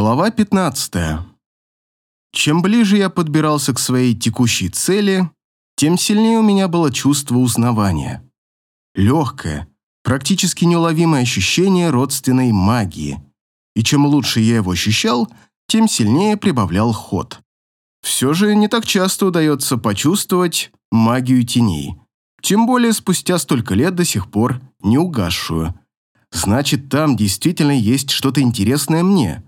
Глава 15. Чем ближе я подбирался к своей текущей цели, тем сильнее у меня было чувство узнавания. Легкое, практически неуловимое ощущение родственной магии. И чем лучше я его ощущал, тем сильнее прибавлял ход. Все же не так часто удается почувствовать магию теней, тем более спустя столько лет до сих пор не угасшую. Значит, там действительно есть что-то интересное мне –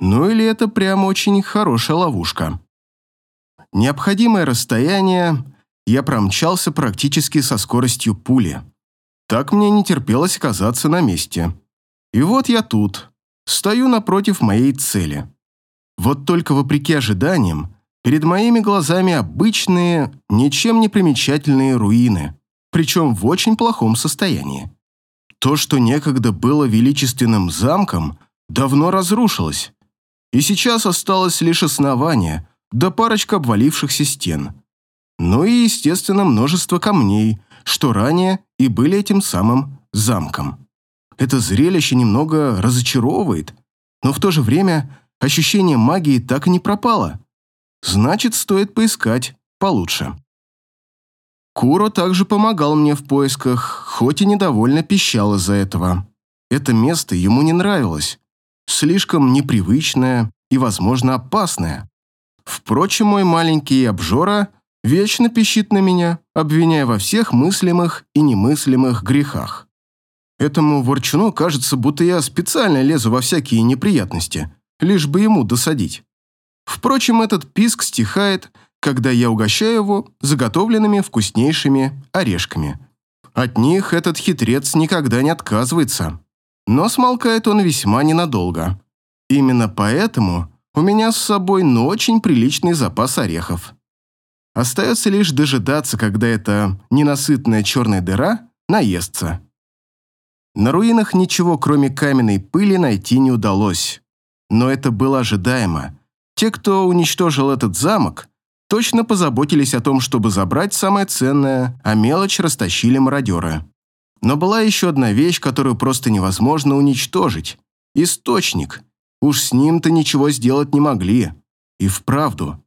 ну или это прямо очень хорошая ловушка. Необходимое расстояние я промчался практически со скоростью пули. Так мне не терпелось оказаться на месте. И вот я тут, стою напротив моей цели. Вот только вопреки ожиданиям, перед моими глазами обычные, ничем не примечательные руины, причем в очень плохом состоянии. То, что некогда было величественным замком, давно разрушилось и сейчас осталось лишь основание, да парочка обвалившихся стен. Ну и, естественно, множество камней, что ранее и были этим самым замком. Это зрелище немного разочаровывает, но в то же время ощущение магии так и не пропало. Значит, стоит поискать получше. Куро также помогал мне в поисках, хоть и недовольно пищал из-за этого. Это место ему не нравилось, слишком непривычное и, возможно, опасное. Впрочем, мой маленький обжора вечно пищит на меня, обвиняя во всех мыслимых и немыслимых грехах. Этому ворчуну кажется, будто я специально лезу во всякие неприятности, лишь бы ему досадить. Впрочем, этот писк стихает, когда я угощаю его заготовленными вкуснейшими орешками. От них этот хитрец никогда не отказывается но смолкает он весьма ненадолго. Именно поэтому у меня с собой ну очень приличный запас орехов. Остается лишь дожидаться, когда эта ненасытная черная дыра наестся. На руинах ничего, кроме каменной пыли, найти не удалось. Но это было ожидаемо. Те, кто уничтожил этот замок, точно позаботились о том, чтобы забрать самое ценное, а мелочь растащили мародеры. Но была еще одна вещь, которую просто невозможно уничтожить. Источник. Уж с ним-то ничего сделать не могли. И вправду.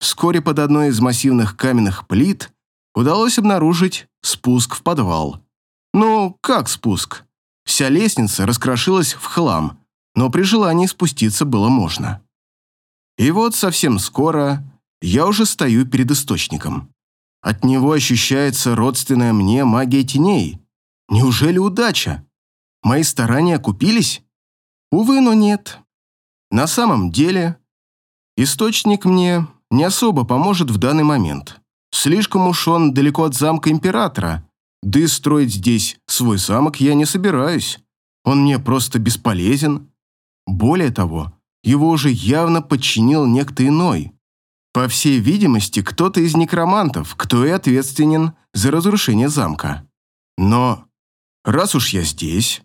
Вскоре под одной из массивных каменных плит удалось обнаружить спуск в подвал. Ну, как спуск? Вся лестница раскрошилась в хлам, но при желании спуститься было можно. И вот совсем скоро я уже стою перед источником. От него ощущается родственная мне магия теней – Неужели удача? Мои старания окупились? Увы, но нет. На самом деле, источник мне не особо поможет в данный момент. Слишком уж он далеко от замка императора, да и строить здесь свой замок я не собираюсь. Он мне просто бесполезен. Более того, его уже явно подчинил некто иной. По всей видимости, кто-то из некромантов, кто и ответственен за разрушение замка. Но Раз уж я здесь,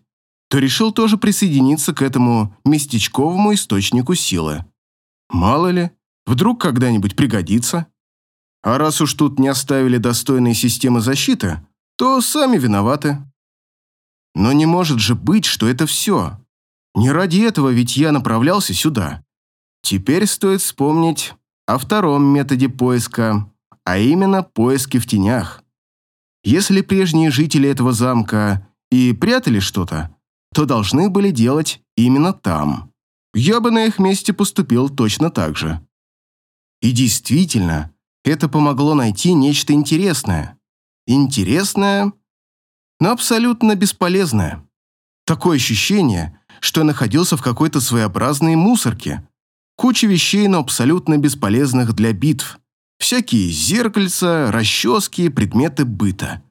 то решил тоже присоединиться к этому местечковому источнику силы. Мало ли, вдруг когда-нибудь пригодится. А раз уж тут не оставили достойные системы защиты, то сами виноваты. Но не может же быть, что это все. Не ради этого ведь я направлялся сюда. Теперь стоит вспомнить о втором методе поиска, а именно поиске в тенях. Если прежние жители этого замка и прятали что-то, то должны были делать именно там. Я бы на их месте поступил точно так же. И действительно, это помогло найти нечто интересное. Интересное, но абсолютно бесполезное. Такое ощущение, что я находился в какой-то своеобразной мусорке. Куча вещей, но абсолютно бесполезных для битв. Всякие зеркальца, расчески, предметы быта.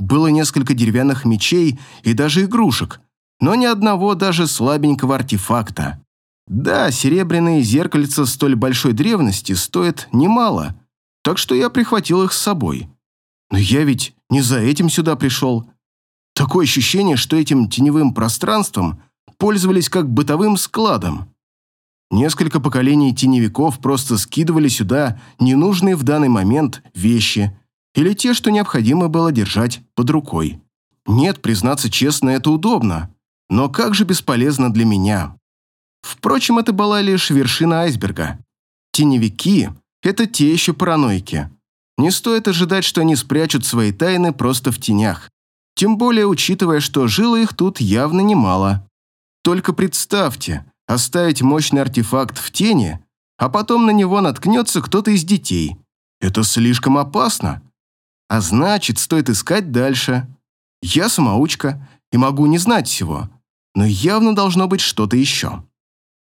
Было несколько деревянных мечей и даже игрушек, но ни одного даже слабенького артефакта. Да, серебряные зеркальца столь большой древности стоят немало, так что я прихватил их с собой. Но я ведь не за этим сюда пришел. Такое ощущение, что этим теневым пространством пользовались как бытовым складом. Несколько поколений теневиков просто скидывали сюда ненужные в данный момент вещи или те, что необходимо было держать под рукой. Нет, признаться честно, это удобно, но как же бесполезно для меня. Впрочем, это была лишь вершина айсберга. Теневики – это те еще параноики. Не стоит ожидать, что они спрячут свои тайны просто в тенях. Тем более, учитывая, что жило их тут явно немало. Только представьте, оставить мощный артефакт в тени, а потом на него наткнется кто-то из детей. Это слишком опасно. А значит, стоит искать дальше. Я самоучка и могу не знать всего, но явно должно быть что-то еще.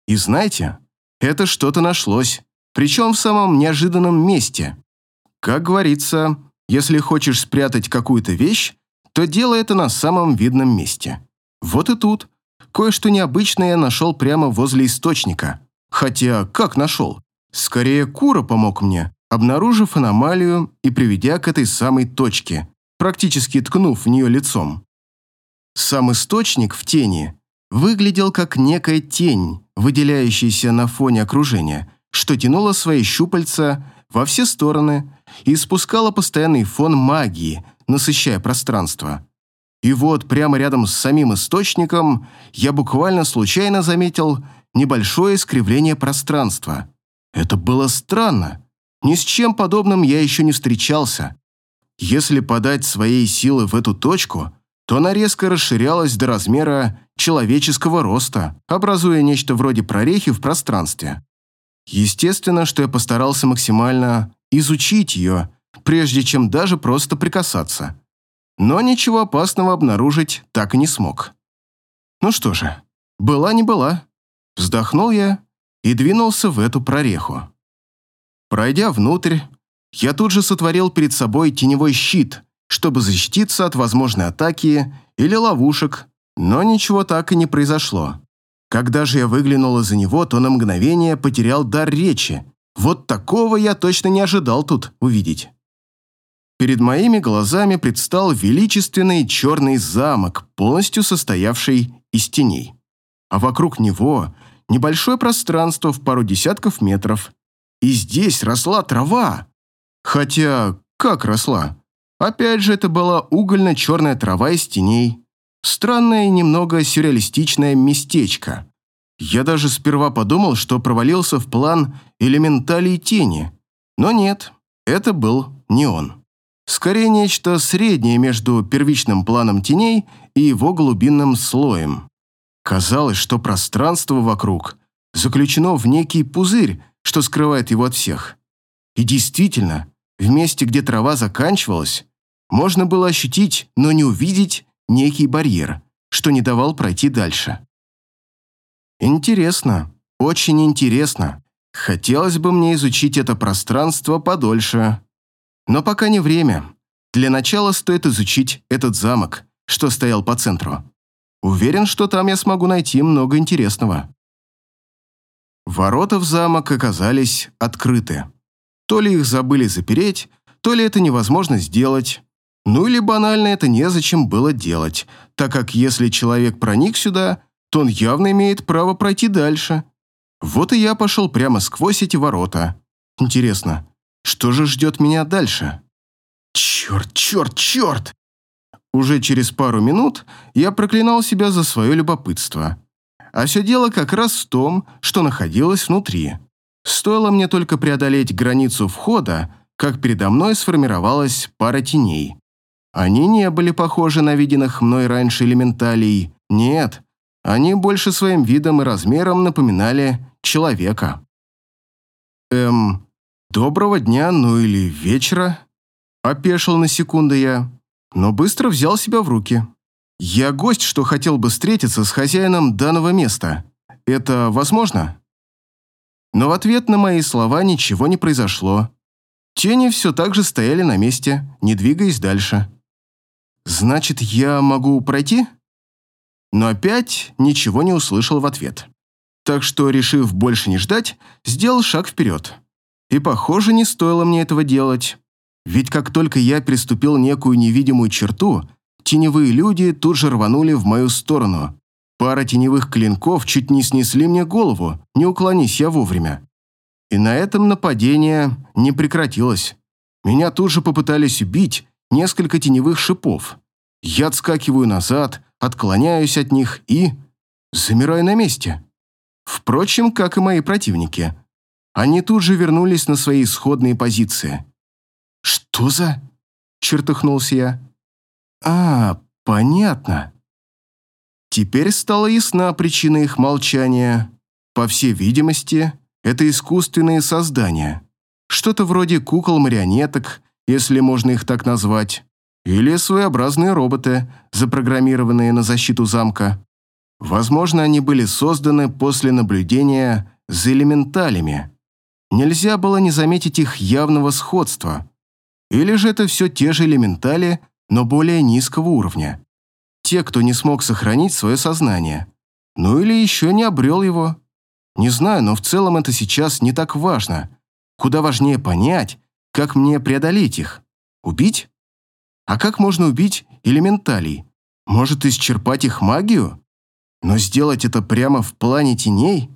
И знаете, это что-то нашлось, причем в самом неожиданном месте. Как говорится, если хочешь спрятать какую-то вещь, то делай это на самом видном месте. Вот и тут кое-что необычное я нашел прямо возле источника. Хотя, как нашел? Скорее, Кура помог мне, обнаружив аномалию и приведя к этой самой точке, практически ткнув в нее лицом. Сам источник в тени выглядел как некая тень, выделяющаяся на фоне окружения, что тянуло свои щупальца во все стороны и испускала постоянный фон магии, насыщая пространство. И вот прямо рядом с самим источником я буквально случайно заметил небольшое искривление пространства. Это было странно. Ни с чем подобным я еще не встречался. Если подать своей силы в эту точку, то она резко расширялась до размера человеческого роста, образуя нечто вроде прорехи в пространстве. Естественно, что я постарался максимально изучить ее, прежде чем даже просто прикасаться. Но ничего опасного обнаружить так и не смог. Ну что же, была не была. Вздохнул я и двинулся в эту прореху. Пройдя внутрь, я тут же сотворил перед собой теневой щит, чтобы защититься от возможной атаки или ловушек, но ничего так и не произошло. Когда же я выглянул из-за него, то на мгновение потерял дар речи. Вот такого я точно не ожидал тут увидеть. Перед моими глазами предстал величественный черный замок, полностью состоявший из теней. А вокруг него небольшое пространство в пару десятков метров. И здесь росла трава. Хотя, как росла? Опять же, это была угольно-черная трава из теней. Странное и немного сюрреалистичное местечко. Я даже сперва подумал, что провалился в план элементалей тени. Но нет, это был не он. Скорее, нечто среднее между первичным планом теней и его глубинным слоем. Казалось, что пространство вокруг заключено в некий пузырь, что скрывает его от всех. И действительно, в месте, где трава заканчивалась, можно было ощутить, но не увидеть некий барьер, что не давал пройти дальше. Интересно, очень интересно. Хотелось бы мне изучить это пространство подольше. Но пока не время. Для начала стоит изучить этот замок, что стоял по центру. Уверен, что там я смогу найти много интересного. Ворота в замок оказались открыты. То ли их забыли запереть, то ли это невозможно сделать. Ну или банально это незачем было делать, так как если человек проник сюда, то он явно имеет право пройти дальше. Вот и я пошел прямо сквозь эти ворота. Интересно, что же ждет меня дальше? Черт, черт, черт! Уже через пару минут я проклинал себя за свое любопытство. А все дело как раз в том, что находилось внутри. Стоило мне только преодолеть границу входа, как передо мной сформировалась пара теней. Они не были похожи на виденных мной раньше элементалей. Нет, они больше своим видом и размером напоминали человека. Эм, доброго дня, ну или вечера. Опешил на секунду я, но быстро взял себя в руки. Я гость, что хотел бы встретиться с хозяином данного места. Это возможно? Но в ответ на мои слова ничего не произошло. Тени все так же стояли на месте, не двигаясь дальше. Значит, я могу пройти? но опять ничего не услышал в ответ. Так что, решив больше не ждать, сделал шаг вперед. И, похоже, не стоило мне этого делать. Ведь как только я переступил некую невидимую черту, теневые люди тут же рванули в мою сторону. Пара теневых клинков чуть не снесли мне голову, не уклонись я вовремя. И на этом нападение не прекратилось. Меня тут же попытались убить несколько теневых шипов. Я отскакиваю назад, отклоняюсь от них и... замираю на месте. Впрочем, как и мои противники. Они тут же вернулись на свои исходные позиции. «Что за...» — чертыхнулся я. «А, понятно». Теперь стала ясна причина их молчания. По всей видимости, это искусственные создания. Что-то вроде кукол-марионеток, если можно их так назвать, или своеобразные роботы, запрограммированные на защиту замка. Возможно, они были созданы после наблюдения за элементалями. Нельзя было не заметить их явного сходства. Или же это все те же элементали, но более низкого уровня. Те, кто не смог сохранить свое сознание. Ну или еще не обрел его. Не знаю, но в целом это сейчас не так важно. Куда важнее понять, как мне преодолеть их. Убить? А как можно убить элементалей? Может, исчерпать их магию? Но сделать это прямо в плане теней?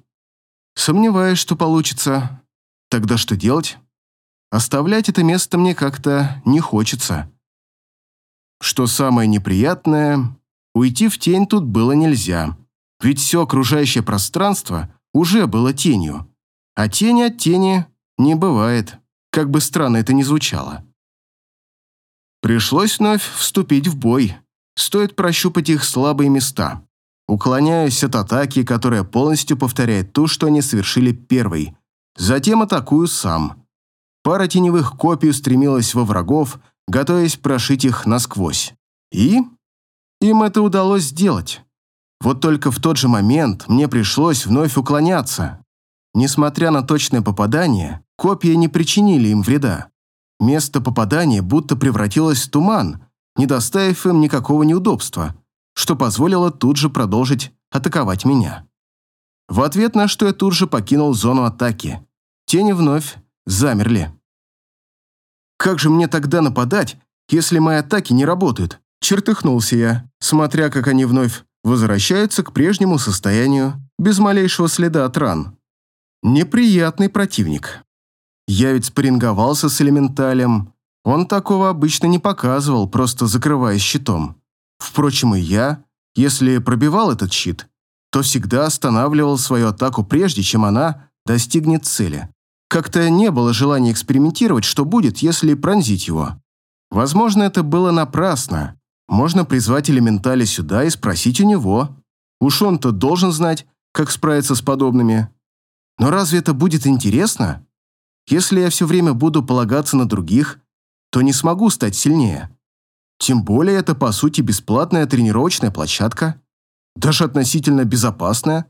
Сомневаюсь, что получится. Тогда что делать? Оставлять это место мне как-то не хочется. Что самое неприятное, уйти в тень тут было нельзя. Ведь все окружающее пространство уже было тенью. А тени от тени не бывает, как бы странно это ни звучало. Пришлось вновь вступить в бой. Стоит прощупать их слабые места. Уклоняюсь от атаки, которая полностью повторяет ту, что они совершили первой. Затем атакую сам. Пара теневых копий устремилась во врагов, готовясь прошить их насквозь. И им это удалось сделать. Вот только в тот же момент мне пришлось вновь уклоняться. Несмотря на точное попадание, копья не причинили им вреда. Место попадания будто превратилось в туман, не доставив им никакого неудобства что позволило тут же продолжить атаковать меня. В ответ на что я тут же покинул зону атаки. Тени вновь замерли. «Как же мне тогда нападать, если мои атаки не работают?» Чертыхнулся я, смотря как они вновь возвращаются к прежнему состоянию, без малейшего следа от ран. Неприятный противник. Я ведь спарринговался с элементалем. Он такого обычно не показывал, просто закрываясь щитом. Впрочем, и я, если пробивал этот щит, то всегда останавливал свою атаку прежде, чем она достигнет цели. Как-то не было желания экспериментировать, что будет, если пронзить его. Возможно, это было напрасно. Можно призвать элементали сюда и спросить у него. Уж он-то должен знать, как справиться с подобными. Но разве это будет интересно? Если я все время буду полагаться на других, то не смогу стать сильнее. Тем более это, по сути, бесплатная тренировочная площадка, даже относительно безопасная.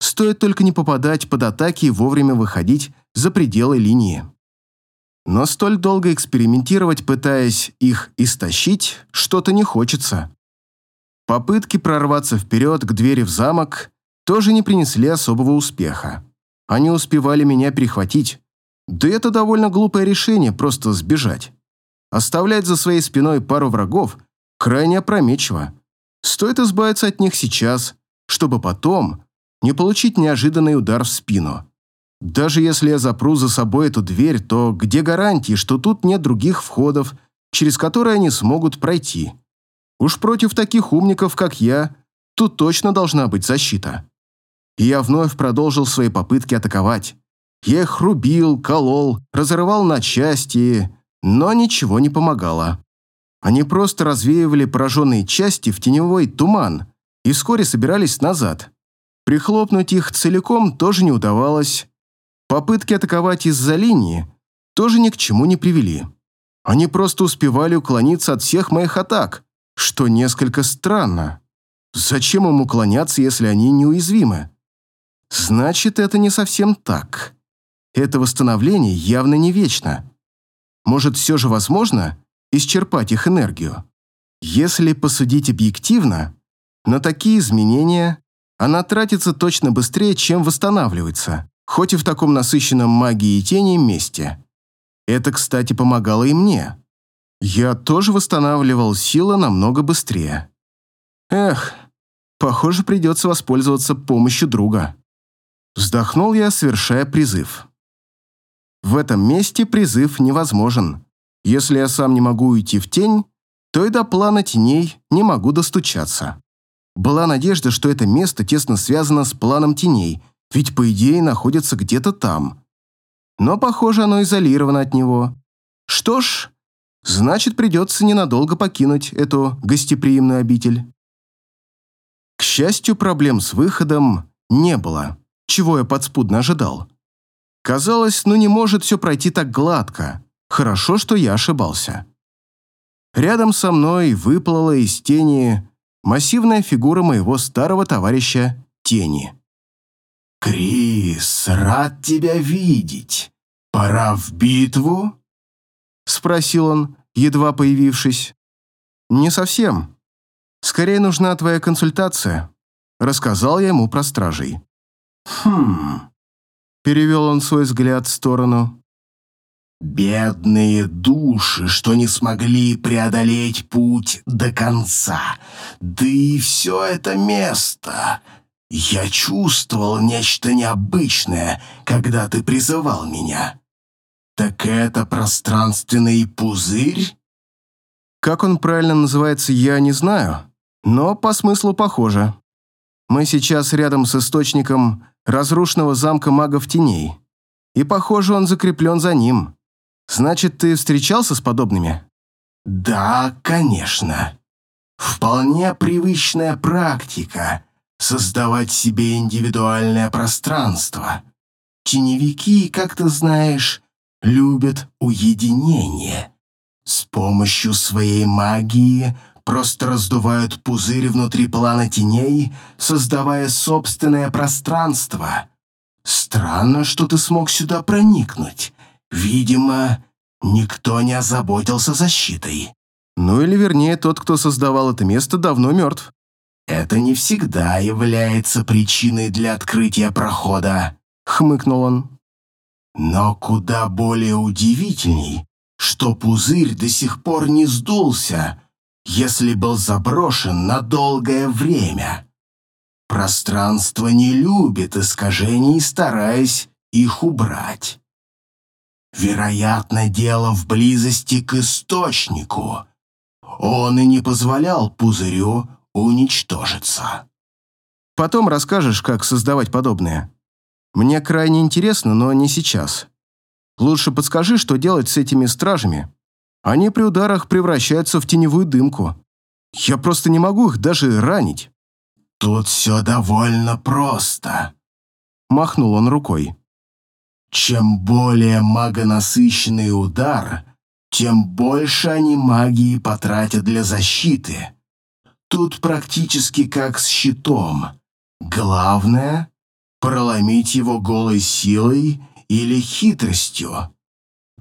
Стоит только не попадать под атаки и вовремя выходить за пределы линии. Но столь долго экспериментировать, пытаясь их истощить, что-то не хочется. Попытки прорваться вперед к двери в замок тоже не принесли особого успеха. Они успевали меня перехватить. Да это довольно глупое решение, просто сбежать. Оставлять за своей спиной пару врагов крайне опрометчиво. Стоит избавиться от них сейчас, чтобы потом не получить неожиданный удар в спину. Даже если я запру за собой эту дверь, то где гарантии, что тут нет других входов, через которые они смогут пройти? Уж против таких умников, как я, тут точно должна быть защита. И я вновь продолжил свои попытки атаковать. Я их рубил, колол, разрывал на части, но ничего не помогало. Они просто развеивали пораженные части в теневой туман и вскоре собирались назад. Прихлопнуть их целиком тоже не удавалось. Попытки атаковать из-за линии тоже ни к чему не привели. Они просто успевали уклониться от всех моих атак, что несколько странно. Зачем им уклоняться, если они неуязвимы? Значит, это не совсем так. Это восстановление явно не вечно. Может, все же возможно исчерпать их энергию? Если посудить объективно, на такие изменения она тратится точно быстрее, чем восстанавливается, хоть и в таком насыщенном магией и тени месте. Это, кстати, помогало и мне. Я тоже восстанавливал силы намного быстрее. Эх, похоже, придется воспользоваться помощью друга. Вздохнул я, совершая призыв. В этом месте призыв невозможен. Если я сам не могу уйти в тень, то и до плана теней не могу достучаться. Была надежда, что это место тесно связано с планом теней, ведь, по идее, находится где-то там. Но, похоже, оно изолировано от него. Что ж, значит, придется ненадолго покинуть эту гостеприимную обитель. К счастью, проблем с выходом не было, чего я подспудно ожидал. Казалось, ну не может все пройти так гладко. Хорошо, что я ошибался. Рядом со мной выплыла из тени массивная фигура моего старого товарища Тени. «Крис, рад тебя видеть. Пора в битву?» Спросил он, едва появившись. «Не совсем. Скорее нужна твоя консультация», рассказал я ему про стражей. «Хм...» Перевел он свой взгляд в сторону. «Бедные души, что не смогли преодолеть путь до конца. Да и все это место. Я чувствовал нечто необычное, когда ты призывал меня. Так это пространственный пузырь?» Как он правильно называется, я не знаю, но по смыслу похоже. Мы сейчас рядом с источником разрушенного замка магов теней. И, похоже, он закреплен за ним. Значит, ты встречался с подобными? Да, конечно. Вполне привычная практика — создавать себе индивидуальное пространство. Теневики, как ты знаешь, любят уединение. С помощью своей магии просто раздувают пузырь внутри плана теней, создавая собственное пространство. Странно, что ты смог сюда проникнуть. Видимо, никто не озаботился защитой. Ну или вернее, тот, кто создавал это место, давно мертв. Это не всегда является причиной для открытия прохода, хмыкнул он. Но куда более удивительней, что пузырь до сих пор не сдулся, если был заброшен на долгое время. Пространство не любит искажений, стараясь их убрать. Вероятно, дело в близости к источнику. Он и не позволял пузырю уничтожиться. Потом расскажешь, как создавать подобное. Мне крайне интересно, но не сейчас. Лучше подскажи, что делать с этими стражами. Они при ударах превращаются в теневую дымку. Я просто не могу их даже ранить». «Тут все довольно просто», — махнул он рукой. «Чем более магонасыщенный удар, тем больше они магии потратят для защиты. Тут практически как с щитом. Главное — проломить его голой силой или хитростью.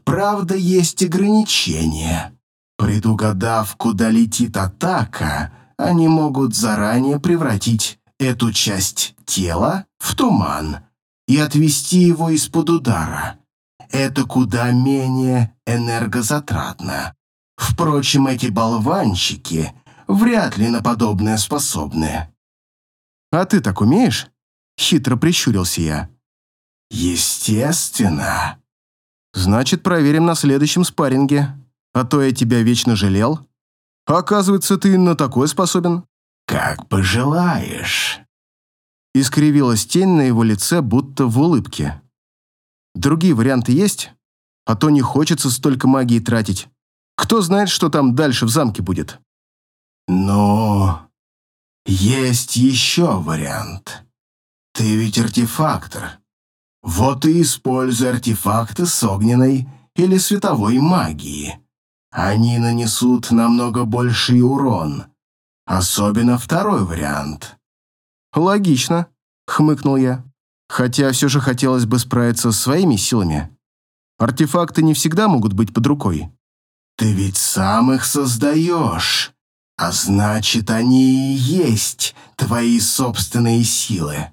Правда, есть ограничения. Предугадав, куда летит атака, они могут заранее превратить эту часть тела в туман и отвести его из-под удара. Это куда менее энергозатратно. Впрочем, эти болванчики вряд ли на подобное способны. «А ты так умеешь?» — хитро прищурился я. «Естественно», Значит, проверим на следующем спарринге. А то я тебя вечно жалел. Оказывается, ты на такое способен. Как пожелаешь. Искривилась тень на его лице, будто в улыбке. Другие варианты есть? А то не хочется столько магии тратить. Кто знает, что там дальше в замке будет? Но есть еще вариант. Ты ведь артефактор. Вот и используй артефакты с огненной или световой магией. Они нанесут намного больший урон. Особенно второй вариант. «Логично», — хмыкнул я. «Хотя все же хотелось бы справиться своими силами. Артефакты не всегда могут быть под рукой». «Ты ведь сам их создаешь, а значит, они и есть твои собственные силы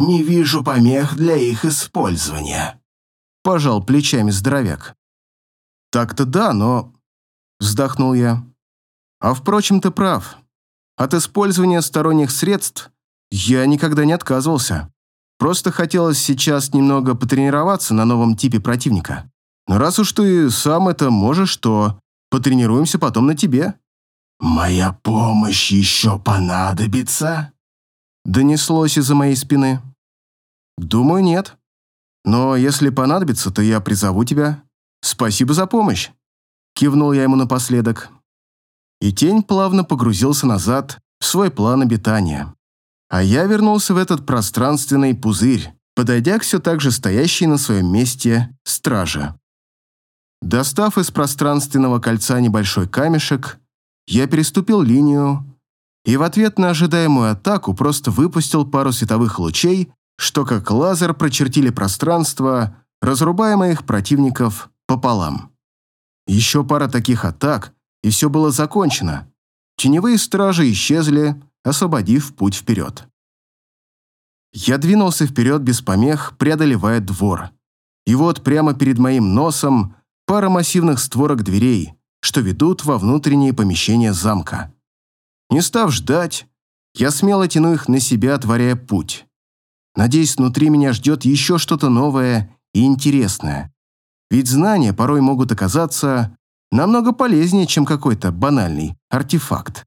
не вижу помех для их использования», — пожал плечами здоровяк. «Так-то да, но...» — вздохнул я. «А впрочем, ты прав. От использования сторонних средств я никогда не отказывался. Просто хотелось сейчас немного потренироваться на новом типе противника. Но раз уж ты сам это можешь, то потренируемся потом на тебе». «Моя помощь еще понадобится?» Донеслось из-за моей спины. Думаю, нет. Но если понадобится, то я призову тебя. Спасибо за помощь. Кивнул я ему напоследок. И тень плавно погрузился назад в свой план обитания. А я вернулся в этот пространственный пузырь, подойдя к все так же стоящей на своем месте страже. Достав из пространственного кольца небольшой камешек, я переступил линию и в ответ на ожидаемую атаку просто выпустил пару световых лучей, что как лазер прочертили пространство, разрубая моих противников пополам. Еще пара таких атак, и все было закончено. Теневые стражи исчезли, освободив путь вперед. Я двинулся вперед без помех, преодолевая двор. И вот прямо перед моим носом пара массивных створок дверей, что ведут во внутренние помещения замка. Не став ждать, я смело тяну их на себя, отворяя путь. Надеюсь, внутри меня ждет еще что-то новое и интересное. Ведь знания порой могут оказаться намного полезнее, чем какой-то банальный артефакт.